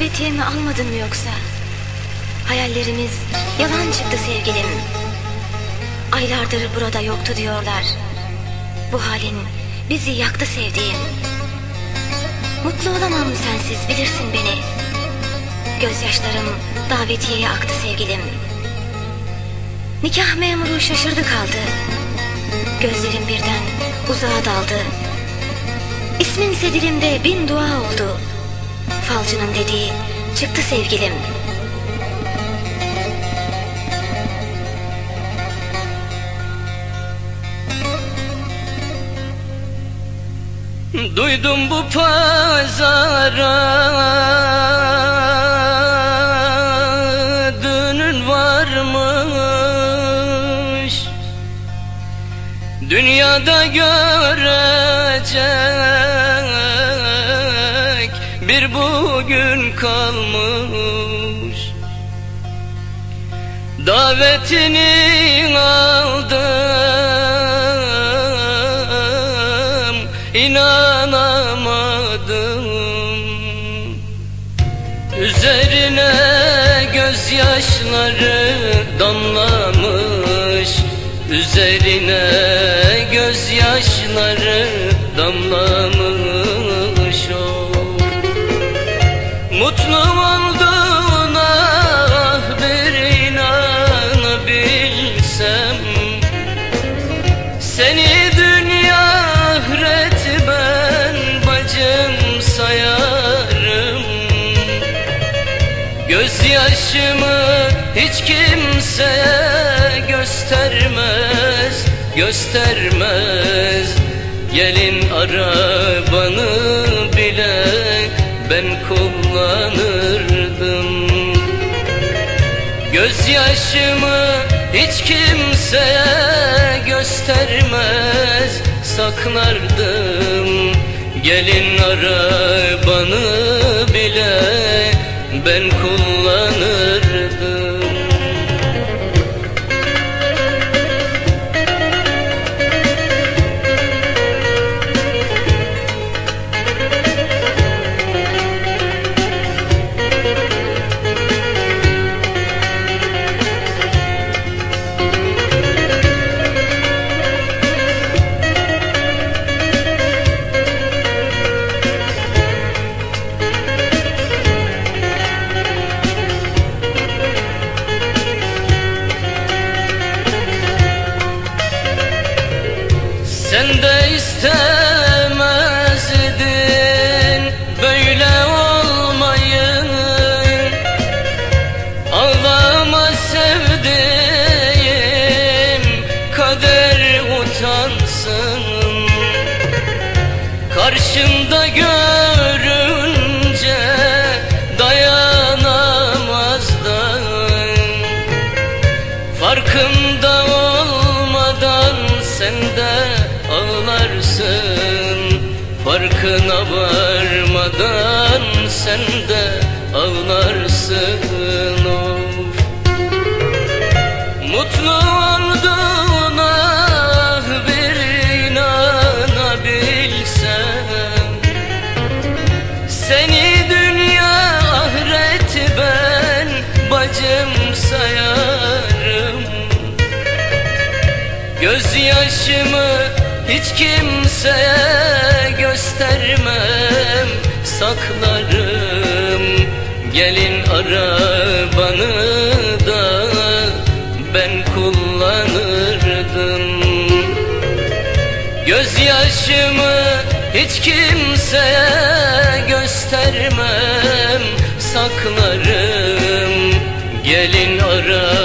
Davetiyemi almadın mı yoksa? Hayallerimiz yalan çıktı sevgilim. Aylardır burada yoktu diyorlar. Bu halin bizi yaktı sevdiğim. Mutlu olamam sensiz bilirsin beni. Gözyaşlarım davetiyeye aktı sevgilim. Nikah memuru şaşırdı kaldı. Gözlerim birden uzağa daldı. İsminse dilimde bin dua oldu. Falcının dediği çıktı sevgilim. Duydum bu pazara. Dünün varmış. Dünyada görecek Bir bugün kalmış. Davetini aldım inanamadım. Üzerine gözyaşları damlamış. Üzerine gözyaşları damlamış Gözyaşımı hiç kimseye göstermez Göstermez. Gelin arabanı bile ben kullanırdım. Gözyaşımı hiç kimseye göstermez saklardım. Gelin arabanı bile ben kullanırdım Karşında görünce dayanamazdan Farkında olmadan sen de ağlarsın. Farkına varmadan Gözyaşımı hiç kimseye göstermem. Saklarım gelin arabanı da ben kullanırdım. Gözyaşımı hiç kimseye göstermem. Saklarım gelin arabanı